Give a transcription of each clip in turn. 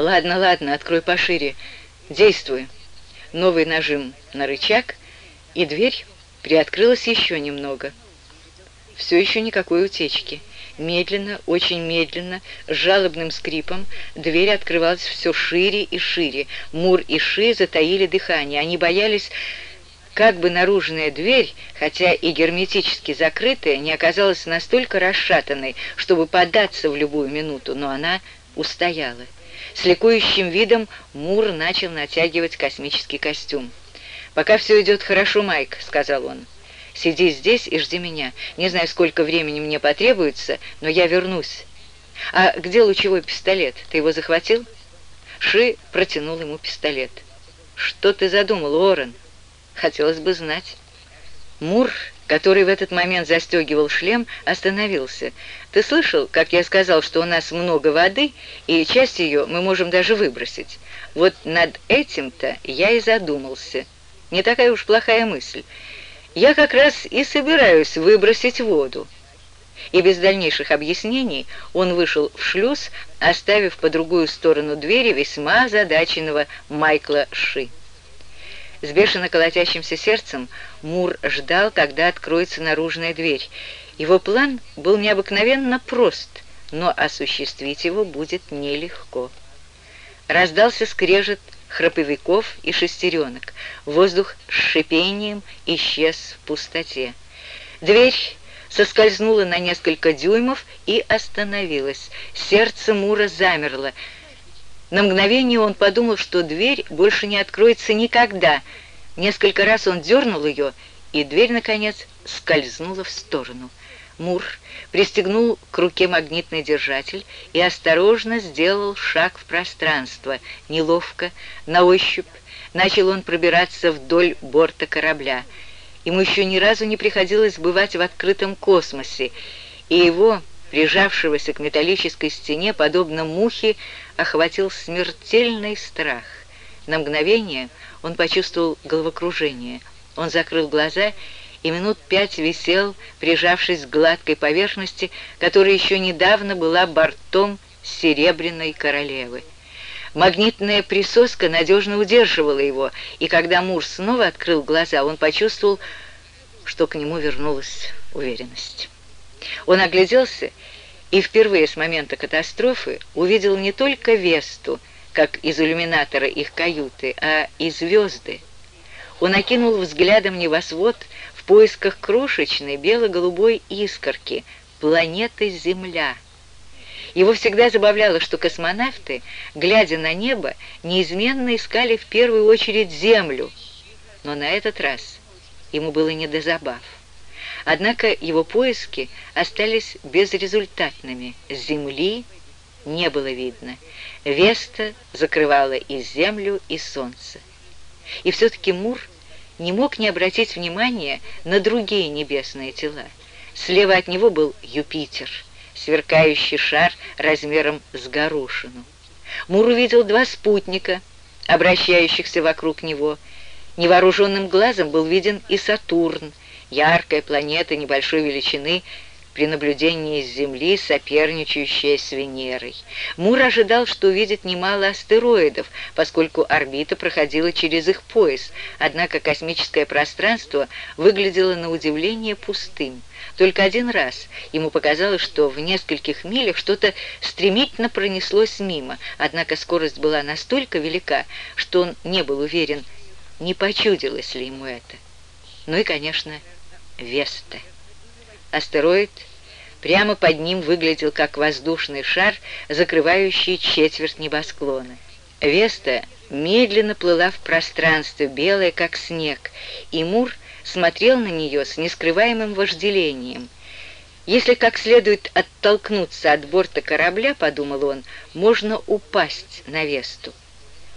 «Ладно, ладно, открой пошире. Действуй». Новый нажим на рычаг, и дверь приоткрылась еще немного. Все еще никакой утечки. Медленно, очень медленно, с жалобным скрипом, дверь открывалась все шире и шире. Мур и Ши затаили дыхание. Они боялись, как бы наружная дверь, хотя и герметически закрытая, не оказалась настолько расшатанной, чтобы податься в любую минуту, но она устояла. С ликующим видом Мур начал натягивать космический костюм. «Пока все идет хорошо, Майк», — сказал он. «Сиди здесь и жди меня. Не знаю, сколько времени мне потребуется, но я вернусь. А где лучевой пистолет? Ты его захватил?» Ши протянул ему пистолет. «Что ты задумал, Орен?» «Хотелось бы знать». Мур который в этот момент застегивал шлем, остановился. «Ты слышал, как я сказал, что у нас много воды, и часть ее мы можем даже выбросить? Вот над этим-то я и задумался. Не такая уж плохая мысль. Я как раз и собираюсь выбросить воду». И без дальнейших объяснений он вышел в шлюз, оставив по другую сторону двери весьма озадаченного Майкла Ши. С бешено колотящимся сердцем Мур ждал, когда откроется наружная дверь. Его план был необыкновенно прост, но осуществить его будет нелегко. Раздался скрежет храповиков и шестеренок. Воздух с шипением исчез в пустоте. Дверь соскользнула на несколько дюймов и остановилась. Сердце Мура замерло. На мгновение он подумал, что дверь больше не откроется никогда. Несколько раз он дернул ее, и дверь, наконец, скользнула в сторону. Мур пристегнул к руке магнитный держатель и осторожно сделал шаг в пространство. Неловко, на ощупь, начал он пробираться вдоль борта корабля. Ему еще ни разу не приходилось бывать в открытом космосе, и его прижавшегося к металлической стене, подобно мухе, охватил смертельный страх. На мгновение он почувствовал головокружение. Он закрыл глаза и минут пять висел, прижавшись к гладкой поверхности, которая еще недавно была бортом Серебряной Королевы. Магнитная присоска надежно удерживала его, и когда Мур снова открыл глаза, он почувствовал, что к нему вернулась уверенность. Он огляделся и впервые с момента катастрофы увидел не только Весту, как из иллюминатора их каюты, а и звезды. Он окинул взглядом небосвод в поисках крошечной бело-голубой искорки, планеты Земля. Его всегда забавляло, что космонавты, глядя на небо, неизменно искали в первую очередь Землю, но на этот раз ему было не до забав. Однако его поиски остались безрезультатными. Земли не было видно. Веста закрывала и землю, и солнце. И все-таки Мур не мог не обратить внимания на другие небесные тела. Слева от него был Юпитер, сверкающий шар размером с горошину. Мур увидел два спутника, обращающихся вокруг него. Невооруженным глазом был виден и Сатурн, яркая планета небольшой величины, при наблюдении с Земли, соперничающая с Венерой. Мур ожидал, что увидит немало астероидов, поскольку орбита проходила через их пояс, однако космическое пространство выглядело на удивление пустым. Только один раз ему показалось, что в нескольких милях что-то стремительно пронеслось мимо, однако скорость была настолько велика, что он не был уверен, не почудилось ли ему это. Ну и, конечно, Веста. Астероид прямо под ним выглядел как воздушный шар, закрывающий четверть небосклона. Веста медленно плыла в пространстве, белая как снег, и Мур смотрел на нее с нескрываемым вожделением. Если как следует оттолкнуться от борта корабля, подумал он, можно упасть на Весту.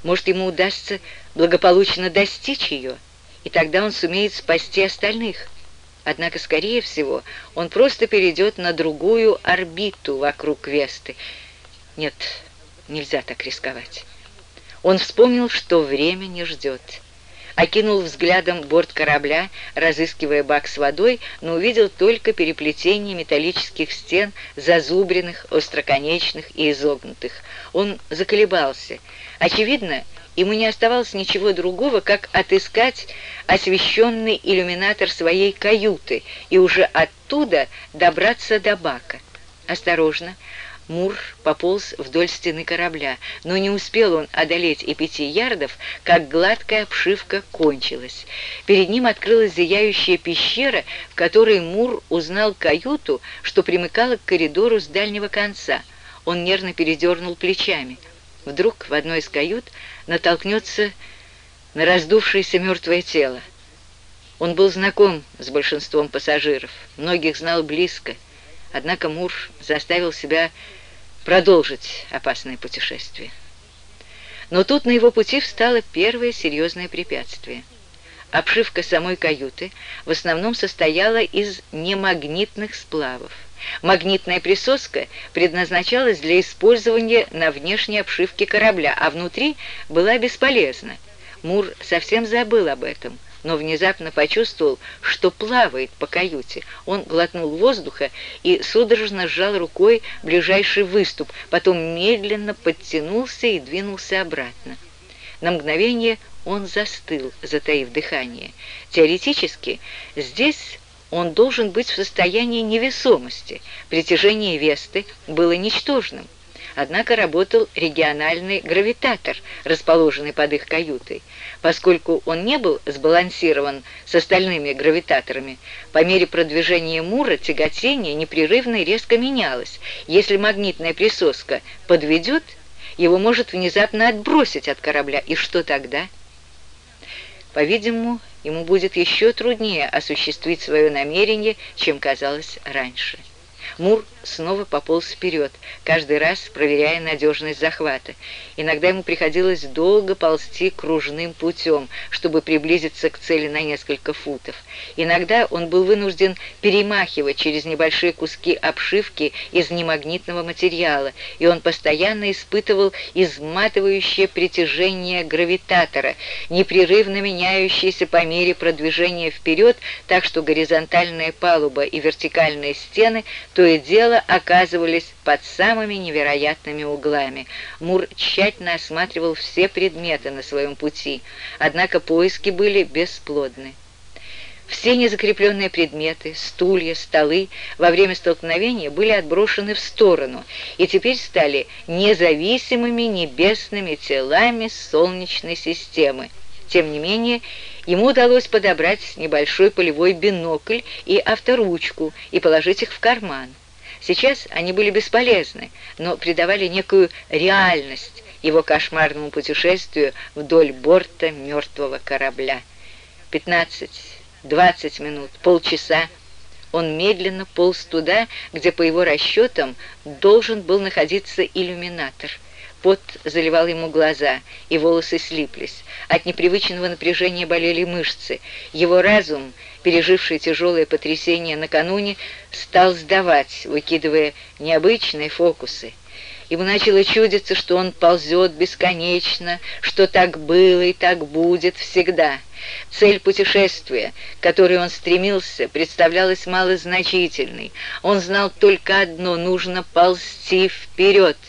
Может, ему удастся благополучно достичь ее, и тогда он сумеет спасти остальных. Однако, скорее всего, он просто перейдет на другую орбиту вокруг Весты. Нет, нельзя так рисковать. Он вспомнил, что время не ждет. окинул взглядом борт корабля, разыскивая бак с водой, но увидел только переплетение металлических стен, зазубренных, остроконечных и изогнутых. Он заколебался. Очевидно, ему не оставалось ничего другого, как отыскать освещенный иллюминатор своей каюты и уже оттуда добраться до бака. Осторожно, Мур пополз вдоль стены корабля, но не успел он одолеть и пяти ярдов, как гладкая обшивка кончилась. Перед ним открылась зияющая пещера, в которой Мур узнал каюту, что примыкала к коридору с дальнего конца. Он нервно передернул плечами. Вдруг в одной из кают натолкнется на раздувшееся мертвое тело. Он был знаком с большинством пассажиров, многих знал близко, Однако Мур заставил себя продолжить опасное путешествие. Но тут на его пути встало первое серьезное препятствие. Обшивка самой каюты в основном состояла из немагнитных сплавов. Магнитная присоска предназначалась для использования на внешней обшивке корабля, а внутри была бесполезна. Мур совсем забыл об этом – но внезапно почувствовал, что плавает по каюте. Он глотнул воздуха и судорожно сжал рукой ближайший выступ, потом медленно подтянулся и двинулся обратно. На мгновение он застыл, затаив дыхание. Теоретически, здесь он должен быть в состоянии невесомости. Притяжение Весты было ничтожным. Однако работал региональный гравитатор, расположенный под их каютой. Поскольку он не был сбалансирован с остальными гравитаторами, по мере продвижения Мура тяготение непрерывно и резко менялось. Если магнитная присоска подведет, его может внезапно отбросить от корабля. И что тогда? По-видимому, ему будет еще труднее осуществить свое намерение, чем казалось раньше. Мур снова пополз вперед, каждый раз проверяя надежность захвата. Иногда ему приходилось долго ползти кружным путем, чтобы приблизиться к цели на несколько футов. Иногда он был вынужден перемахивать через небольшие куски обшивки из немагнитного материала, и он постоянно испытывал изматывающее притяжение гравитатора, непрерывно меняющееся по мере продвижения вперед, так что горизонтальная палуба и вертикальные стены то и дело оказывались под самыми невероятными углами. Мур тщательно осматривал все предметы на своем пути, однако поиски были бесплодны. Все незакрепленные предметы, стулья, столы во время столкновения были отброшены в сторону и теперь стали независимыми небесными телами Солнечной системы. Тем не менее, ему удалось подобрать небольшой полевой бинокль и авторучку и положить их в карман. Сейчас они были бесполезны, но придавали некую реальность его кошмарному путешествию вдоль борта мертвого корабля. Пятнадцать, двадцать минут, полчаса он медленно полз туда, где, по его расчетам, должен был находиться иллюминатор. Пот заливал ему глаза, и волосы слиплись. От непривычного напряжения болели мышцы. Его разум, переживший тяжелое потрясение накануне, стал сдавать, выкидывая необычные фокусы. Ему начало чудиться, что он ползет бесконечно, что так было и так будет всегда. Цель путешествия, к которой он стремился, представлялась малозначительной. Он знал только одно — нужно ползти вперед —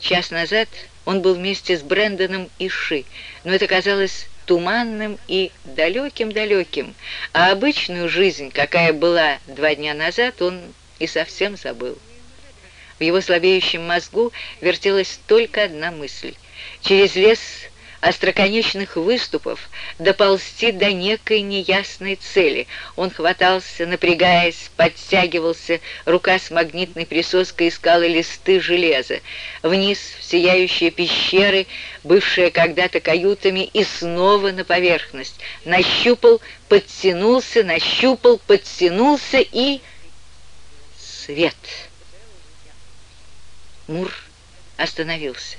Час назад он был вместе с Брэндоном и Ши, но это казалось туманным и далеким-далеким, а обычную жизнь, какая была два дня назад, он и совсем забыл. В его слабеющем мозгу вертелась только одна мысль. Через лес остроконечных выступов доползти до некой неясной цели. Он хватался, напрягаясь, подтягивался, рука с магнитной присоской искала листы железа. Вниз в сияющие пещеры, бывшие когда-то каютами, и снова на поверхность. Нащупал, подтянулся, нащупал, подтянулся и... Свет. Мур остановился.